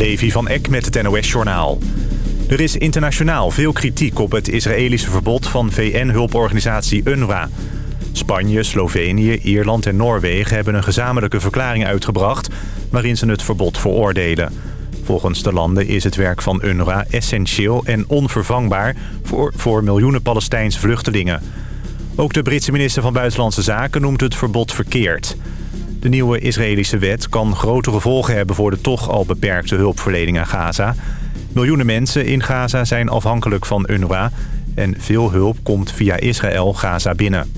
Levi van Eck met het NOS-journaal. Er is internationaal veel kritiek op het Israëlische verbod van VN-hulporganisatie UNRWA. Spanje, Slovenië, Ierland en Noorwegen hebben een gezamenlijke verklaring uitgebracht... waarin ze het verbod veroordelen. Volgens de landen is het werk van UNRWA essentieel en onvervangbaar... voor, voor miljoenen Palestijnse vluchtelingen. Ook de Britse minister van Buitenlandse Zaken noemt het verbod verkeerd. De nieuwe Israëlische wet kan grote gevolgen hebben... voor de toch al beperkte hulpverlening aan Gaza... Miljoenen mensen in Gaza zijn afhankelijk van UNRWA... en veel hulp komt via Israël Gaza binnen.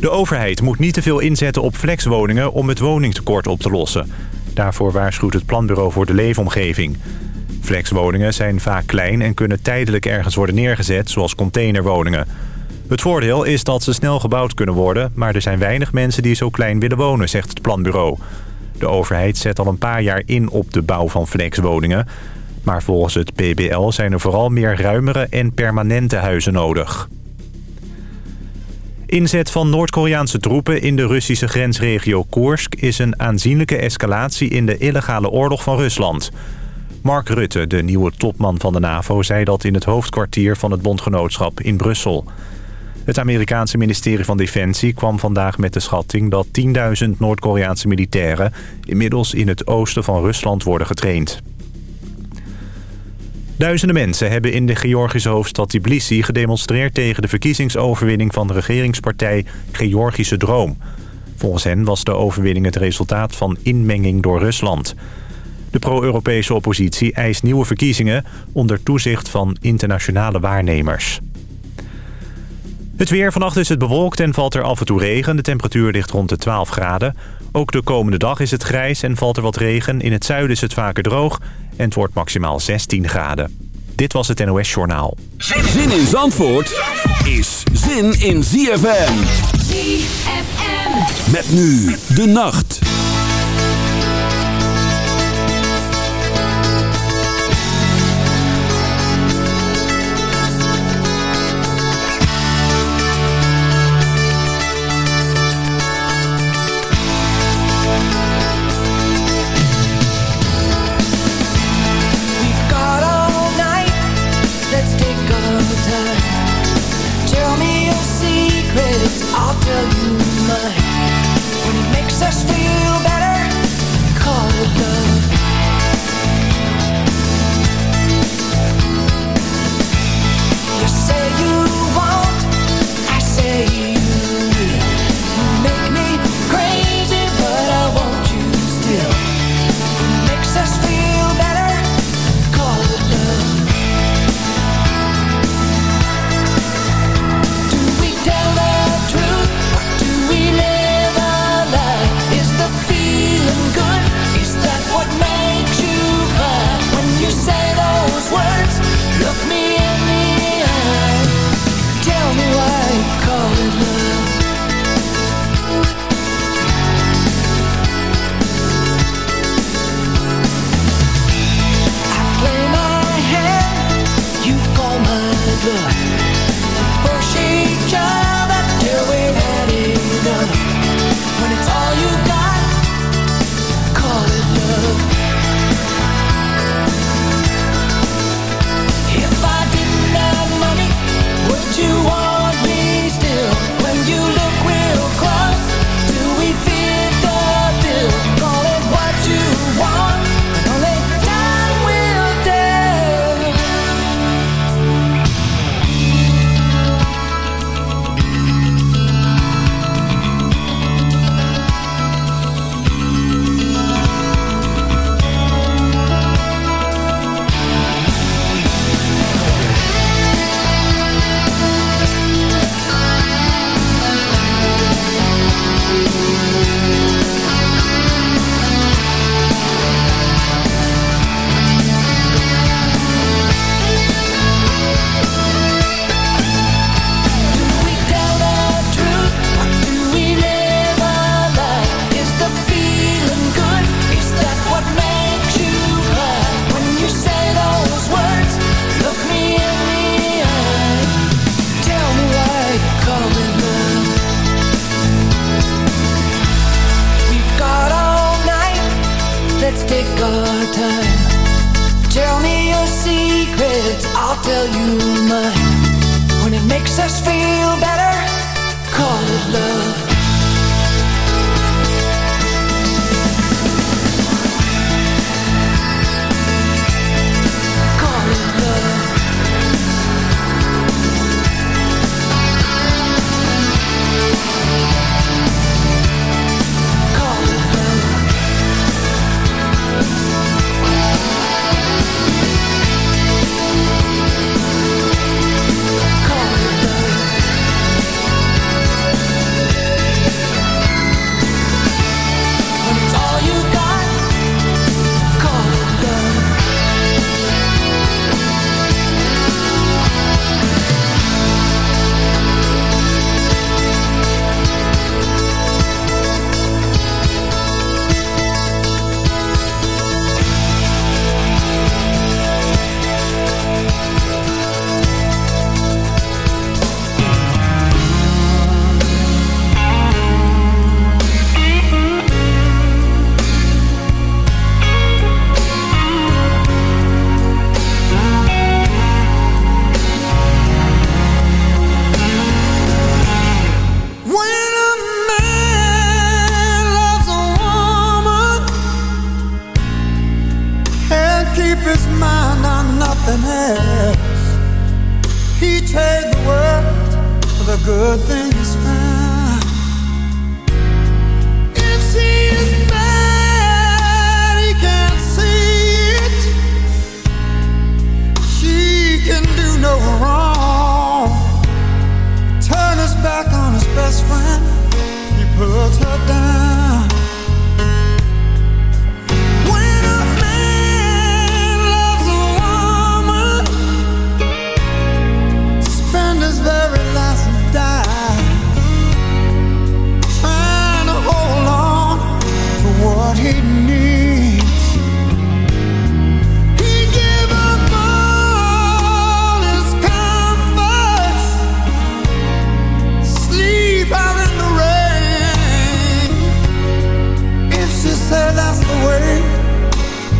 De overheid moet niet te veel inzetten op flexwoningen om het woningtekort op te lossen. Daarvoor waarschuwt het Planbureau voor de Leefomgeving. Flexwoningen zijn vaak klein en kunnen tijdelijk ergens worden neergezet, zoals containerwoningen. Het voordeel is dat ze snel gebouwd kunnen worden... maar er zijn weinig mensen die zo klein willen wonen, zegt het planbureau. De overheid zet al een paar jaar in op de bouw van flexwoningen. Maar volgens het PBL zijn er vooral meer ruimere en permanente huizen nodig. Inzet van Noord-Koreaanse troepen in de Russische grensregio Koersk... is een aanzienlijke escalatie in de illegale oorlog van Rusland. Mark Rutte, de nieuwe topman van de NAVO... zei dat in het hoofdkwartier van het bondgenootschap in Brussel... Het Amerikaanse ministerie van Defensie kwam vandaag met de schatting... dat 10.000 Noord-Koreaanse militairen inmiddels in het oosten van Rusland worden getraind. Duizenden mensen hebben in de Georgische hoofdstad Tbilisi gedemonstreerd... tegen de verkiezingsoverwinning van de regeringspartij Georgische Droom. Volgens hen was de overwinning het resultaat van inmenging door Rusland. De pro-Europese oppositie eist nieuwe verkiezingen... onder toezicht van internationale waarnemers. Het weer vannacht is het bewolkt en valt er af en toe regen. De temperatuur ligt rond de 12 graden. Ook de komende dag is het grijs en valt er wat regen. In het zuiden is het vaker droog en het wordt maximaal 16 graden. Dit was het NOS Journaal. Zin in Zandvoort is zin in ZFM. ZFM. Met nu de nacht.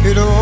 you don't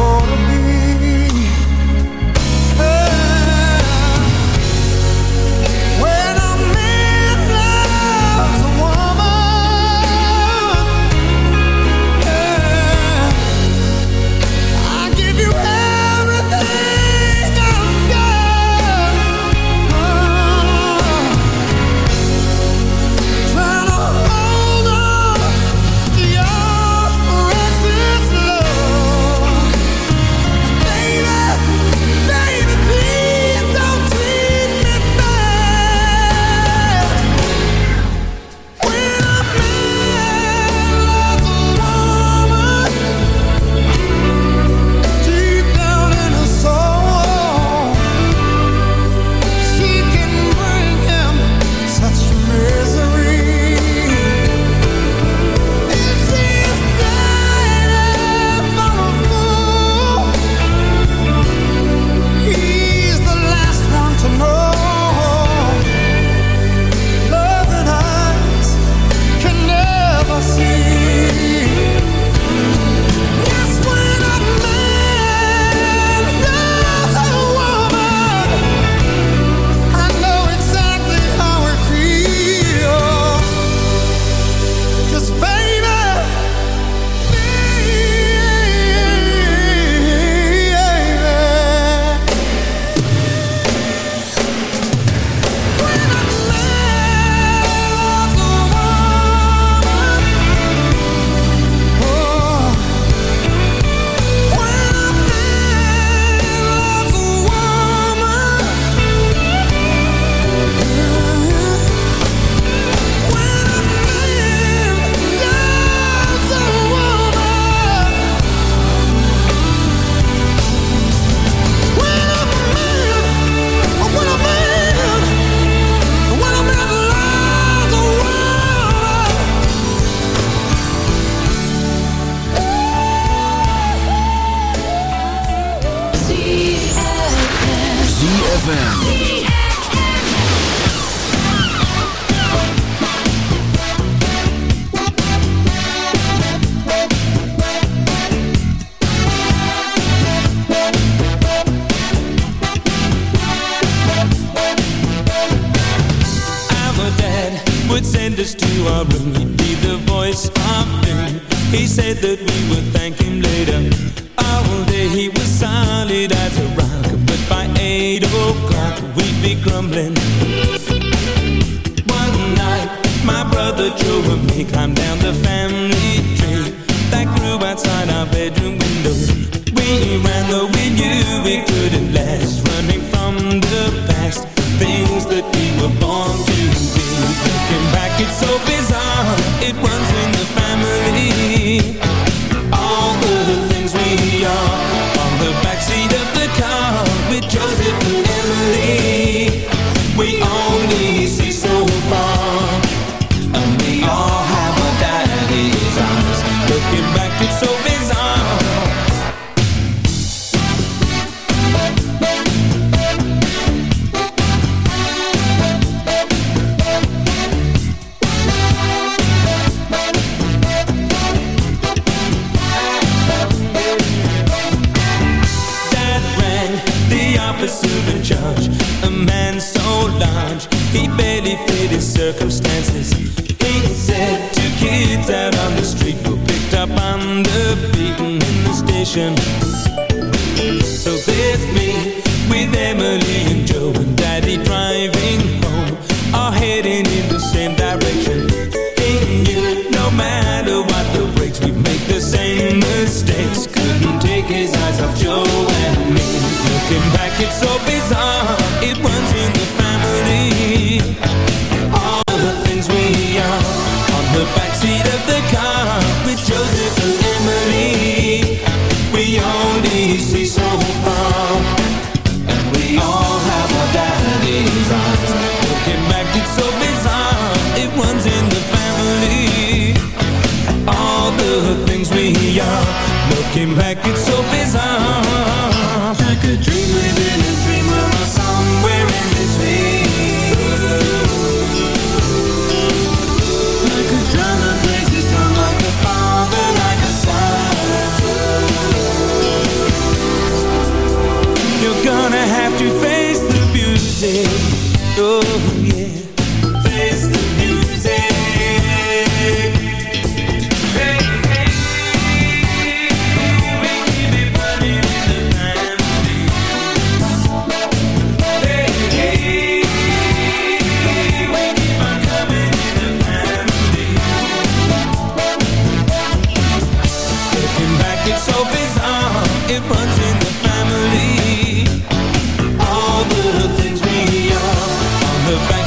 the soothing charge. A man so large He barely fit his circumstances. He said to kids out on the street Were picked up on the beaten in the station. It's so bizarre, it runs in the family. All the things we are. On the backseat of the car With Joseph and Emily. We only see so far. And we all have our daddy's eyes. Looking back, it's so bizarre. It runs in the family. All the things we are. Looking back, it's so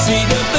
see the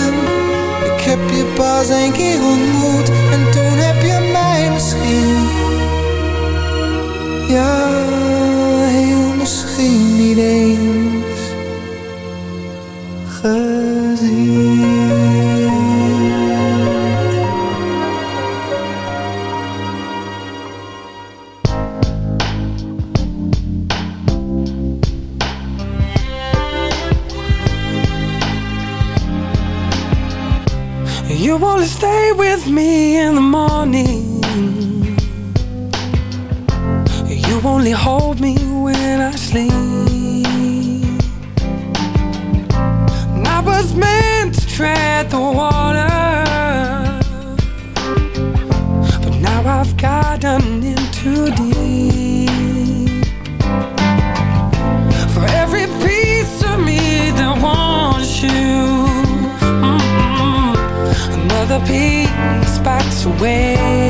een keer ontmoet En toen heb je mij misschien. Ja, heel misschien niet eens You wanna stay with me in the morning. You only hold me away.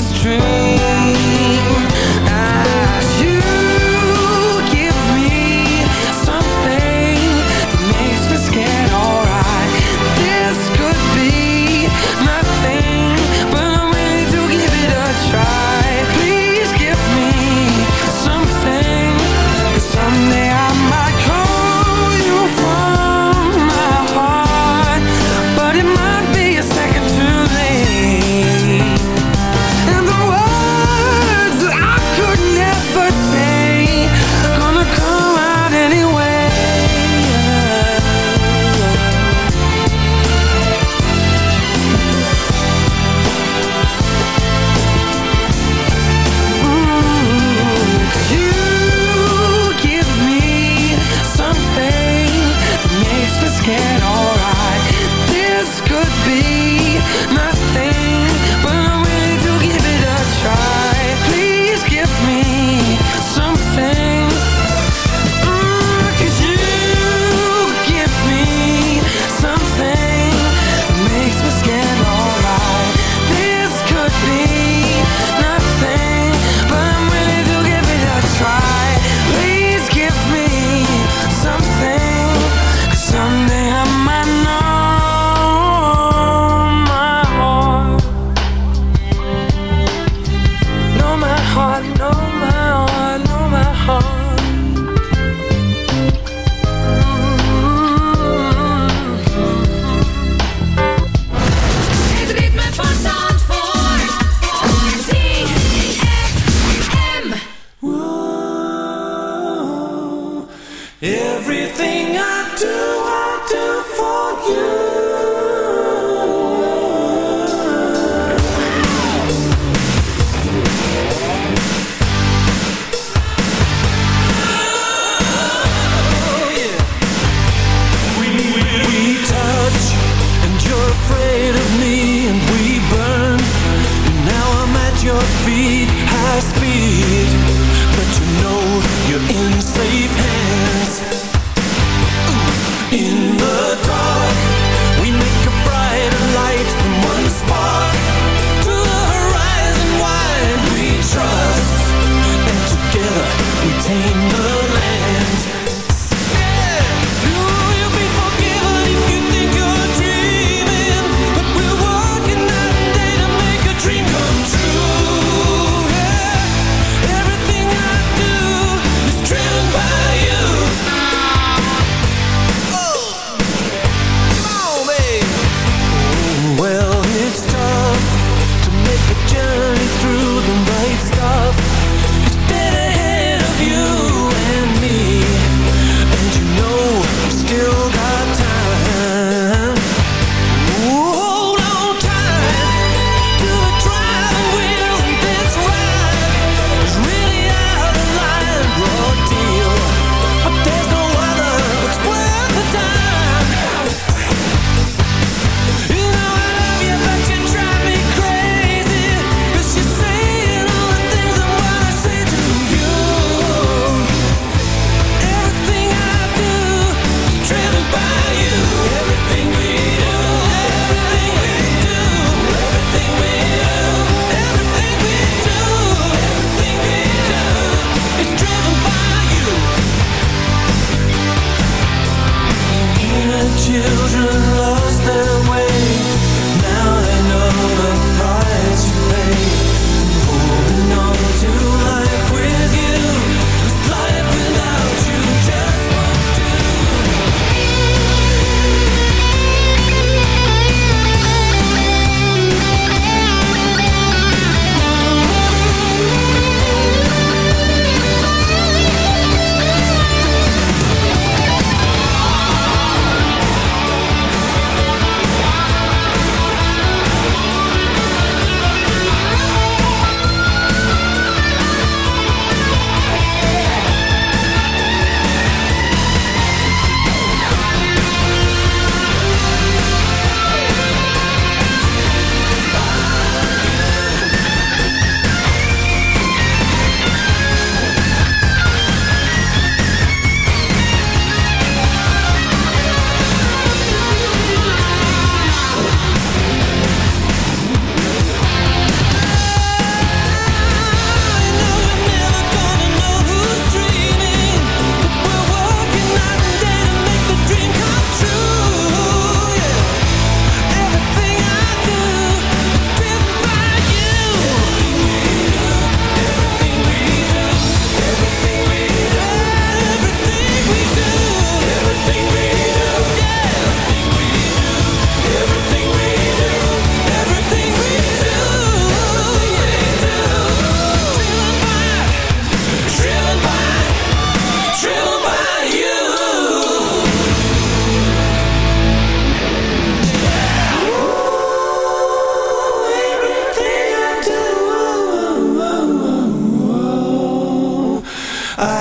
this dream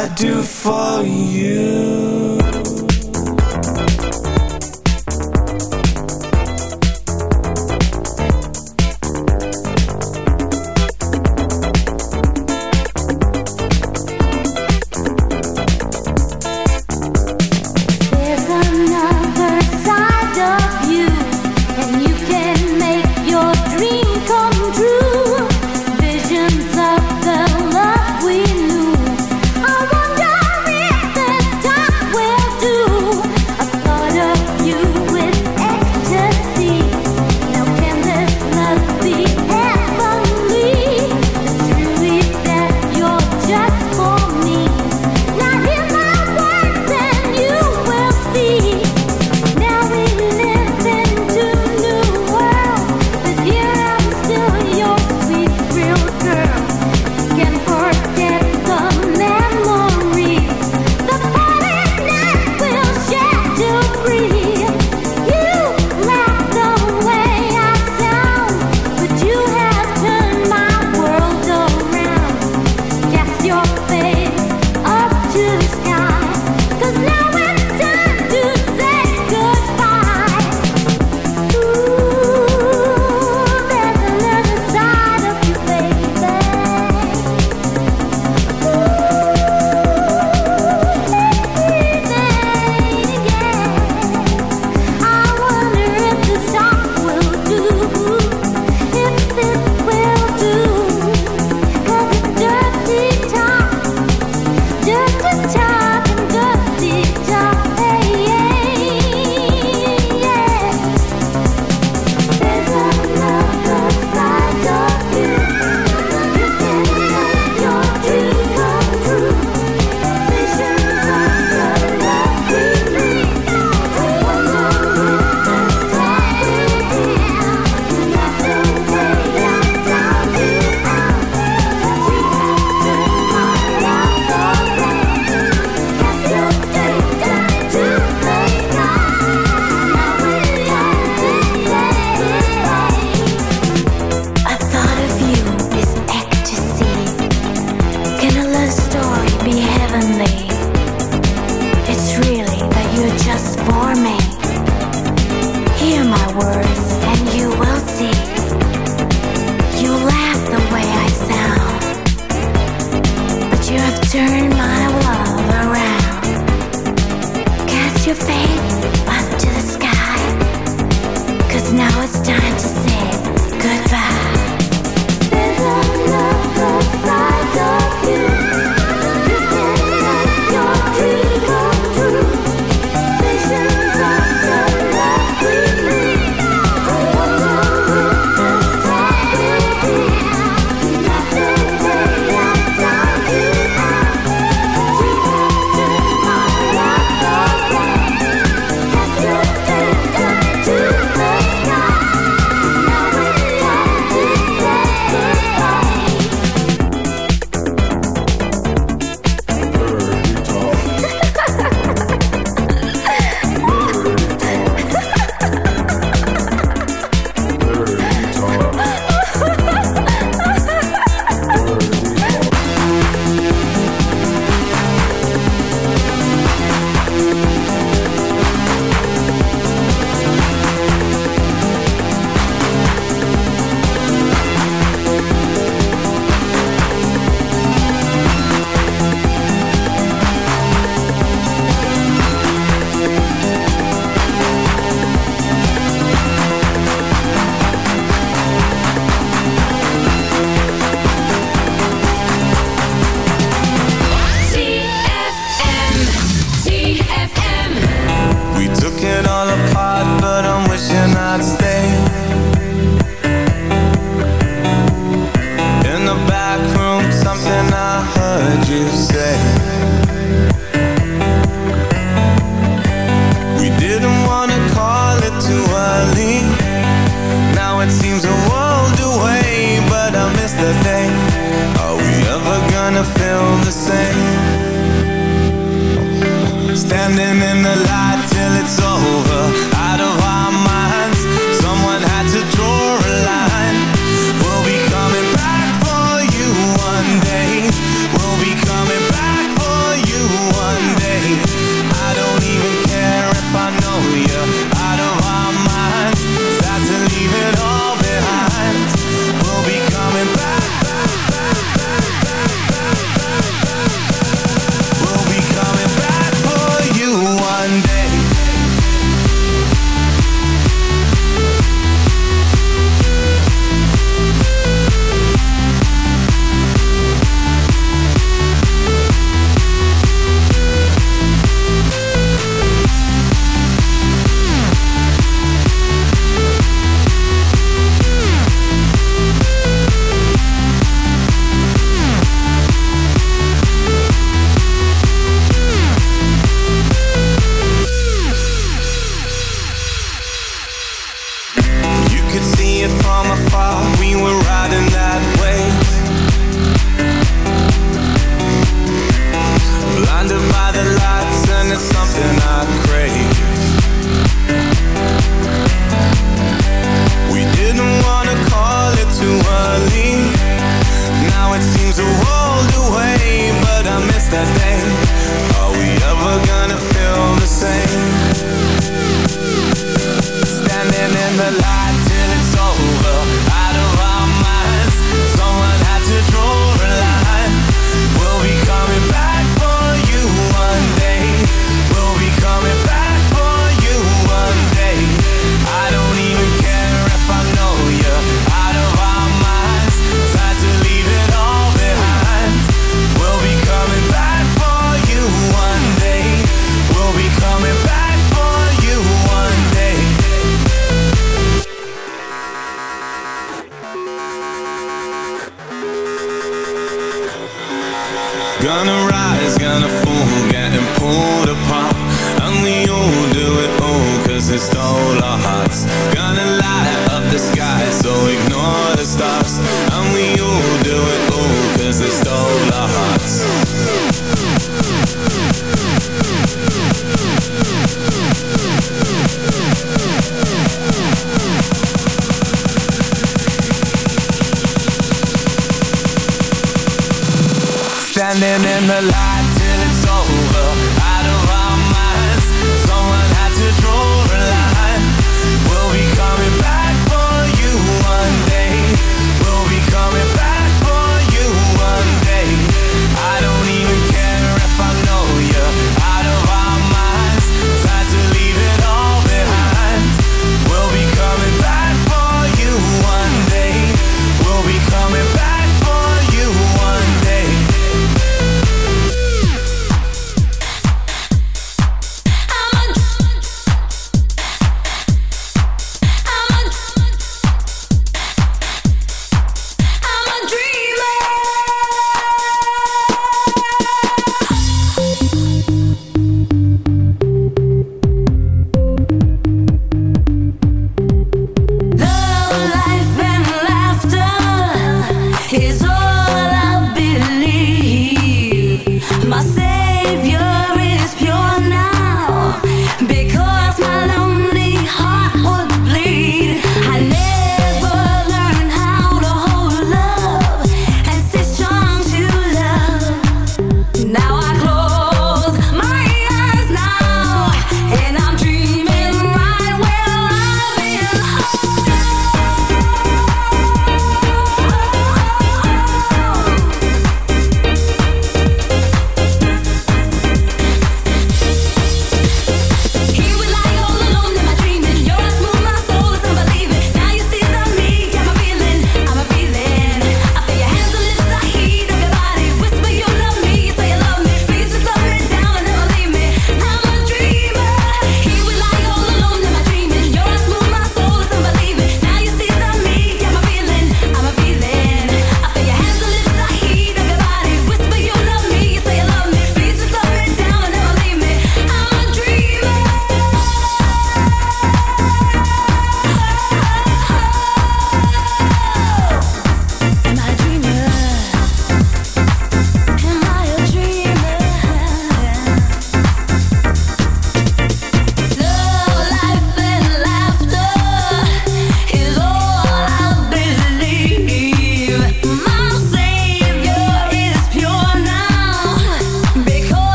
I do for you?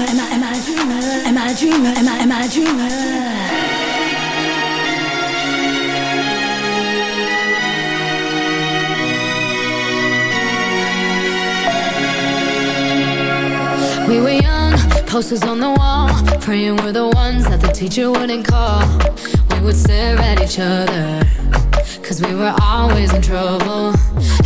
Am I am I a dreamer? Am I a dreamer? Am I am I a dreamer? We were young, posters on the wall Praying we're the ones that the teacher wouldn't call We would stare at each other Cause we were always in trouble